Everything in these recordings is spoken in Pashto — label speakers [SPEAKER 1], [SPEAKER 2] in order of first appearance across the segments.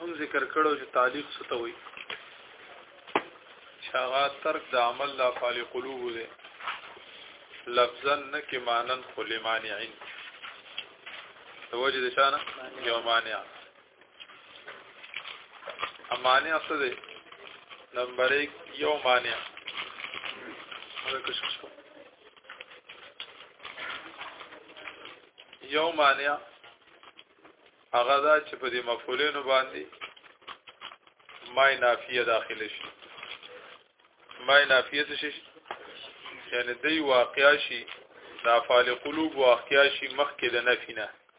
[SPEAKER 1] هم ذکر کړو چې تعلیق څه ته وایي شاغا ترک د عمل لا فال قلوب ده لفظا نه کې مانن خو لمانعين توجه د شانه یو مانع امانه څه دی نمبر 1 یو مانع یو مانع هغه دا چې په دې مفعولینو باندې مای نافیه داخله شي مای نافیه څه شي یعنی دی واقعیا شي دا فعال قلوب واقعیا شي مخکې د نفی نه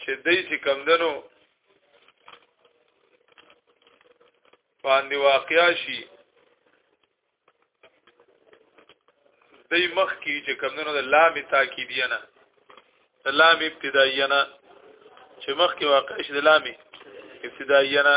[SPEAKER 1] چې دای چې کم دنو باندې واقعیا شي دای مخ کې چې کم دنو د لامې تاکیدی نه د لامې ابتدایي نه چې مخ کې واقع شي د لامې ابتدایي نه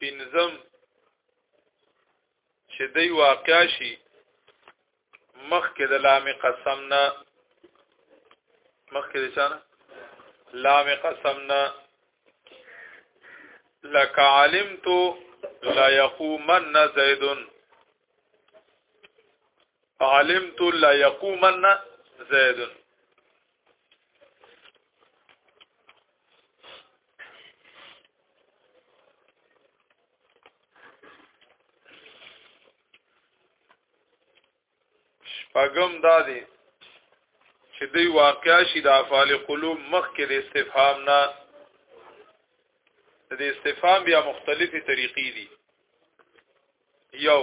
[SPEAKER 1] پنځم چې دی واقع شي مخکې د لام قسم نه مخکې د چانه لام قسم نه لك علمت لا يقومن زيد علمت لا يقومن زيد پغم دا دی چې دوی واقعا شي د افعال قلوب مخ کې د استفهام نه د استفهام بیا مختلفې طریقې دي یو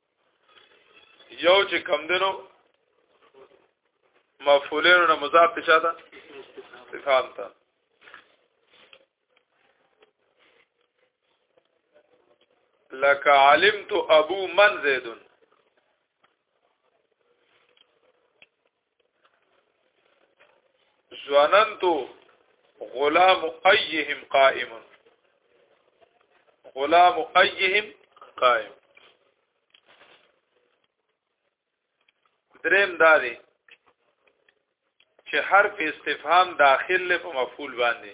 [SPEAKER 1] یو چې کم دینو مفعولین نه مضاف ته چاته استفهام ته لك علمت ابو من زيد ظننت غلام ايهم قائم غلام ايهم قائم دریم دا دی چې حرف استفهام داخل له په مفعول باندې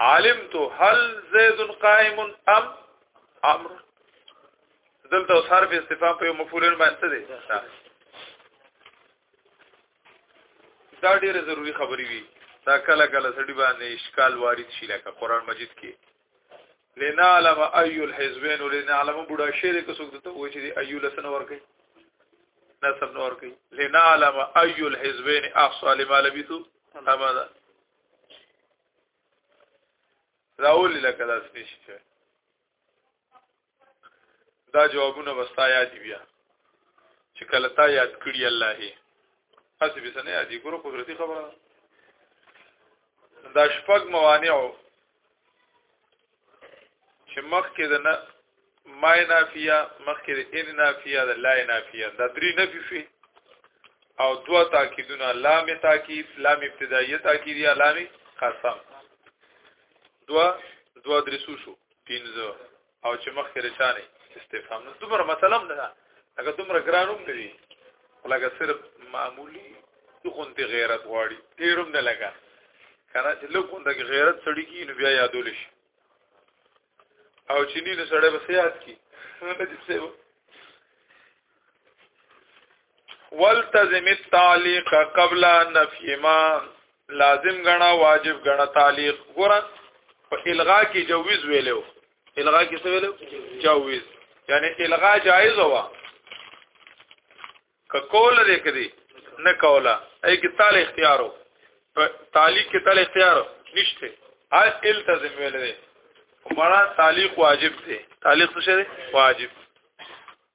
[SPEAKER 1] علمت هل زید قائم ام امر دلته اوس حرف استفهام په مفعولین باندې دی دا ډیره ضروری خبرې وي دا کله کله سړي باندې اشکال وارد شي لکه قران مجید کې لنعلم اي الحزبين لنعلم بډا شعر کې څوک ته وایي چې ايو لسن ورکي نسب نور کوي لنعلم اي الحزبين احصى لما لبثوا امدا راولي لکه دا سپیش شوی دا جوابونه وستا یاد بیا چې کله تا یاد کړی الله هي هڅه به سنه یاد ګورو قدرتي خبره دا شپږ موانع چې مخکې د نه ما نافیه مخکې د ان نافیه د لا نافیه دا درې نفي شي او دوا تاکیدونه لام تاکید لام ابتدایه تاکید یا لام قسم دوا دوا درسو شو پینځه او چې مخکې رچانه استفهام نو دومره مثلا نه ده هغه دومره ګرانوم نه دي لکه صرف معمولی د خوندې غیرت غواړي ډیروم نه لګا کنه چې لو خوندې غیرت سړی کی نو بیا یادول شي او چې نه سړی بس یاد کی والتزم التعليق قبل نفي ما لازم غنا واجب غنا تعليق ګور په الغا کې جويز ویلو الغا کې څه ویلو جويز یعنی الغا جایز وا ک کول دې کړي نه کولا اي کې تال اختیارو تعليق کې تل اختیار نشته هاي التزم ویل دي مراد تعليق واجب دي تعليق څه دي واجب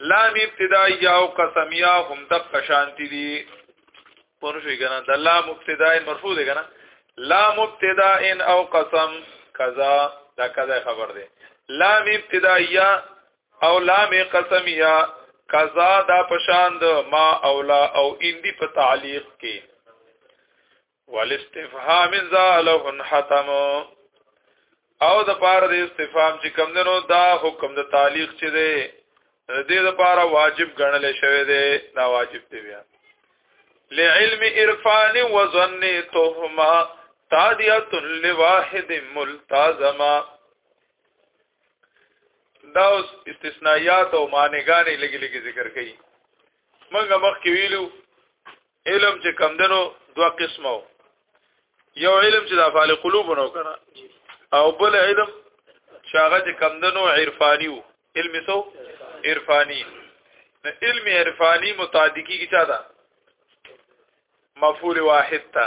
[SPEAKER 1] لام ابتدائیه او قسمیه هم د قشانتی دي پوه شئ کنه د لام ابتداء مرفوع دی کنه لام ابتداء او قسم کذا دا کذا خبر دی لام ابتدائیه او لام قسمیه کذا دا پشان د ما اولا او اندی په تعلیق کې والاستفهام زاله حتم او د پاره د استفهام چې کم دنو دا حکم د تعلیق چې دی د دې لپاره واجب ګڼل شوی دی دا واجب دی بیا لعلم عرفان وظن تهما تادیه لواحد ملتزما دا اوس استثناءات او معنیګانې لګي لګي ذکر کړي موږ مخکې ویلو علم چې کم دنو دوه قسمه یو علم چې د افعال قلوب نو کنه او بل علم چې هغه چې کم دنو عرفانی وو علم سو عرفانی نو علم عرفانی متعدقی کی چا ده مفعول واحد تا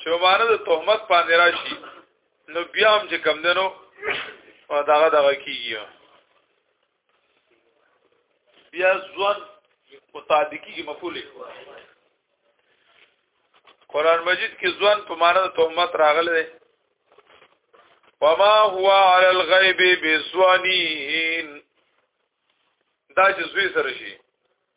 [SPEAKER 1] چې باندې د تهمت باندې راشي نو بیا هم چې کم دنو دغه دغه کیږي بیا ځوان متعدقي کې مفعول قرآن مجید کې ځوان په معنا د تهمت راغلی دی وما هو على الغيب بسوانين دا چې زوی سره شي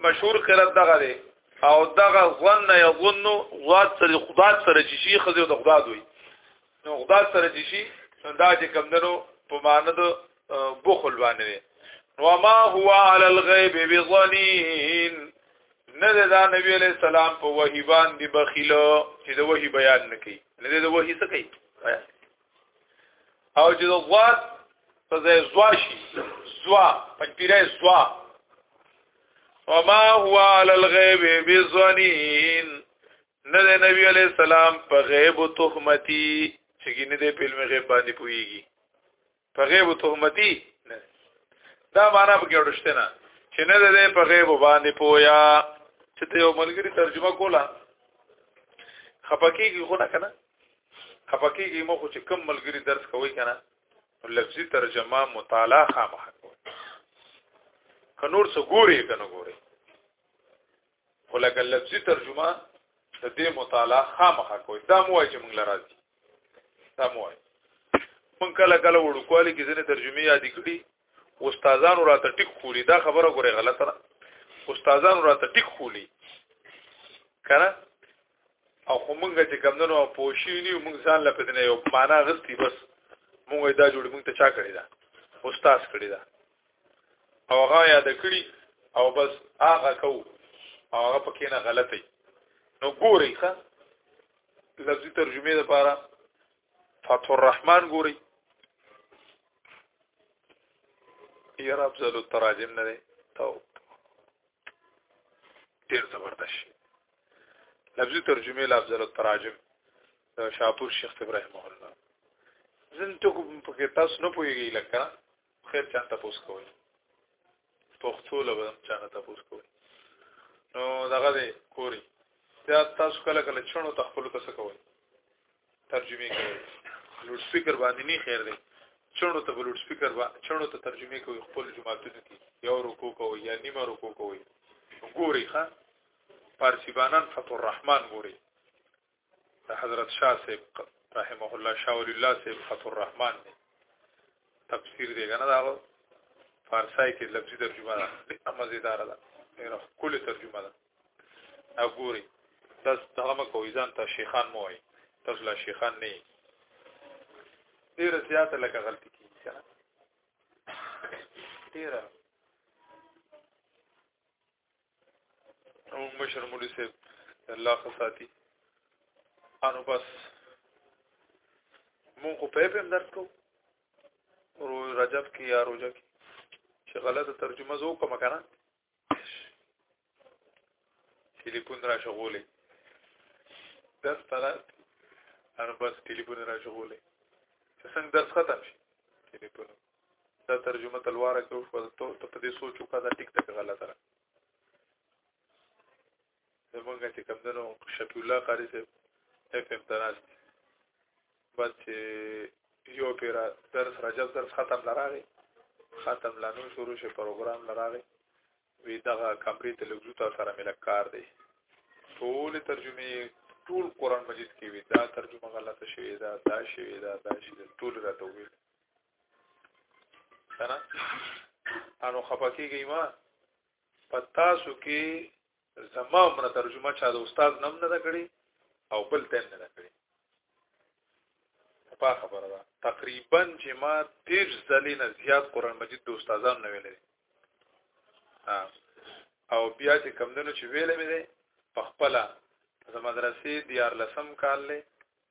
[SPEAKER 1] مشهور قرات دغه دی او دغه ظن یظن غواد سره خدای سره چې شي خزه د خدای دوی نو خدای سره چې شي دا چې کم دنو په معنی د بخل باندې نو ما هو علی الغیب بظنین نه دا نبی علیہ السلام په وحی باندې بخیلو چې د وحی بیان نکي نه د وحی څه کوي او چې د غواد په ځای زوا شي زوا پنځپیره زوا وما هو على الغيب بظنين نه د نبی علی السلام په غیب او تهمتی چې ګینه دې په علم غیب باندې پويږي په غیب او تهمتی نه دا معنا په کې ورشته نه چې نه دې په غیب باندې پویا چې ته یو ملګری ترجمه کوله خپکی کی خو نه کنه خپکیږي مو خو چې کم ملګری درس کوي کنه لفظي ترجمه مطالعه خامخ کنور څه ګوري کنه ګوري ولکه لفظي ترجمه د دې مطالعه خامخا کوي دا مو وایي چې موږ لراځي دا مو وایي مونږ کله کله وړو کوالي کې ځنه ترجمه یاد کړي استادانو راته ټیک خولي دا خبره ګوره غلطه ده استادانو راته ټیک خولي کنه او خو مونږ چې کمندونو پوښی نیو مونږ ځان له پدنه یو معنا غستی بس مونږ دا جوړ مونږ ته چا کړی دا استاد کړی دا او هغه یاد کړی او بس هغه کو او هغه پکې نه غلطی نو ګوري ښا لفظي ترجمه لپاره فتح الرحمن ګوري یا رب زلو تراجم نه دی تو ډیر زبردست لفظي ترجمه لفظ التراجم شاپور شیخ ابراهیم الله زن ته کوم په کې تاسو نه پوهیږئ لکه خیر چا تاسو کوی پښتو لبه چا نه تاسو کوی نو دغه دې کوري دا تاسو کله کله چونو تخپل تاسو کوی ترجمه کوي لوډ سپیکر باندې نه خیر دی چونو ته لوډ سپیکر با چونو ته ترجمه کوي خپل جماعتونو کې یو رکو کوي یا نیمه رکو کوي ګوري ښا فارسی بانان فتح الرحمن ګوري د حضرت شاه صاحب رحمه الله شاه ولی الله صاحب فتح الرحمن دی تفسیر دی کنه دا فارسی کې لفظي ترجمه ده ډېره مزیدار ده ډېره ښکلې ترجمه ده او ګوري تاسو دغه مکو ځان ته شیخان مو وایي تاسو لا شیخان نه یې ډېره زیاته لکه غلطي کیږي کنه ډېره او مشر مولوی صاحب الله خصاتی انو بس مون خو په پم درس کو رو رجب کې یا روزه کې چې غلطه ترجمه زو کوم کنه ټلیفون را شغولې درس ترا انو بس ټلیفون را شغولې څنګه درس ختم شي ټلیفون دا ترجمه تلواره کې وشو ته په دې سوچ وکړه دا ټیک ټک غلطه ده زمونږ چې کوم دنو شفیع الله قاری صاحب اف ام تراس بعد چې یو پیر درس رجب درس ختم لراغی ختم لانو شروع شي پروګرام لراغی وی دغه کمرې ته لږ تر سره ملک کار دی ټول ترجمه ټول قران مجید کې وی دا ترجمه غلطه شوې ده دا شوې ده دا شوې ټول راته ویل کنه انو خپکیږي ما پتا سو کې زما مر ترجمه چا د استاد نم نه کړی او بل تم نه کړی په خبره ده تقریبا چې ما تیر ځلې نه زیات قران مجید د استادانو نه ویلې او بیا چې کمندونو چې ویلې مې ده په خپل زما مدرسې دیار لسم کال له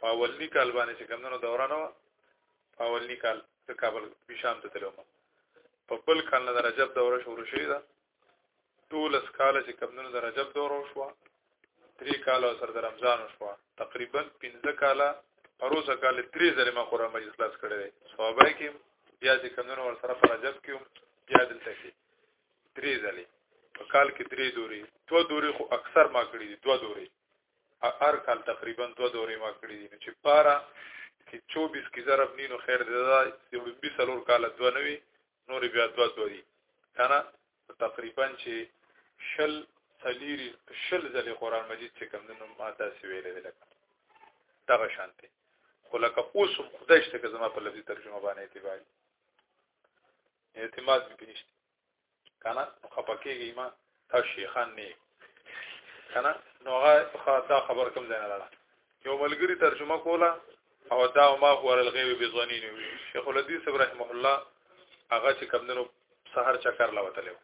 [SPEAKER 1] په اولنی کال باندې چې کمندونو دوران و په اولنی کال د کابل بشام ته تلوم په بل کال نه رجب دوره شروع شوې ده ټول اسکال چې کمندونو د رجب دوره شو درې کال او سر د رمضان شو تقریبا 15 کال پروسه کال درې ځله ما قرآن مجلس خلاص کړی دی صحابه کې بیا چې کمندونو ور سره په رجب کې بیا دلته کې درې ځله په کال کې درې دوري دوه دوري خو اکثر ما کړی دي دوه دوري هر کال تقریبا دوه دورې ما کړې دي چې پارا چې 24 کې ضرب نه نو خیر دی دا یو به سلور کال دوه نوي نور بیا دوه دوه دي کنه تقریبا چې شل سلیری شل ځلې قران مجید چې کوم نو ما تاسو ویلې ده لکه دغه شانته خو لکه اوس هم خدای شته که زما په لفظي ترجمه باندې اعتبار اعتماد مې پېښ کنه خپکیږي ما تا شیخان نه کنه نو هغه دا خبر کوم ځای نه لاله یو ملګری ترجمه کوله او دا ما هو ور الغیب بزنین شیخ الحدیث ابراهیم الله هغه چې کمندونو سحر چکر لا وتلو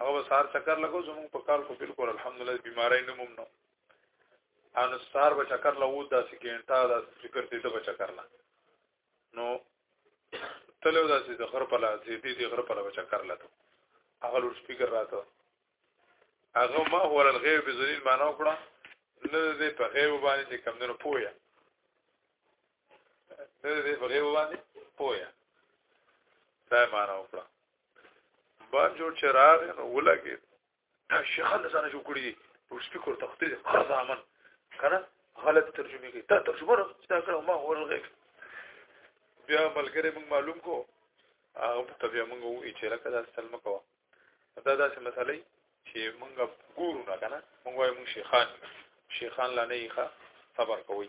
[SPEAKER 1] هغه سحر چکر لګو زموږ په کار کو بالکل الحمدلله بیماری نه موم نو ان سحر به چکر لا وو دا سکینټا دا فکر دې ته به چکر لا نو تلو داسې د غر په لاسې دې دې غر په لاسې چکر لاته هغه لور سپیکر راته هغه ما هو ول غیر به ذلیل معنا وکړه نه دې په غیب باندې چې کم نه پوهه نه دې په غیب باندې پوهه دا معنا وکړه باندې جوړ چراغ نو ولګي دا شیخان ځان جوړ کړی دي او سپیکر ته خپل قرض امن کنه غلط ترجمه کوي دا ترجمه نه دا کړه ما ورغه بیا ملګری موږ معلوم کو هغه په بیا موږ وی چې راکړه دا سلم کو دا داسې مسلې چې موږ ګورو نه کنه موږ وایو موږ شیخان شیخان لانه یې ښه صبر کوي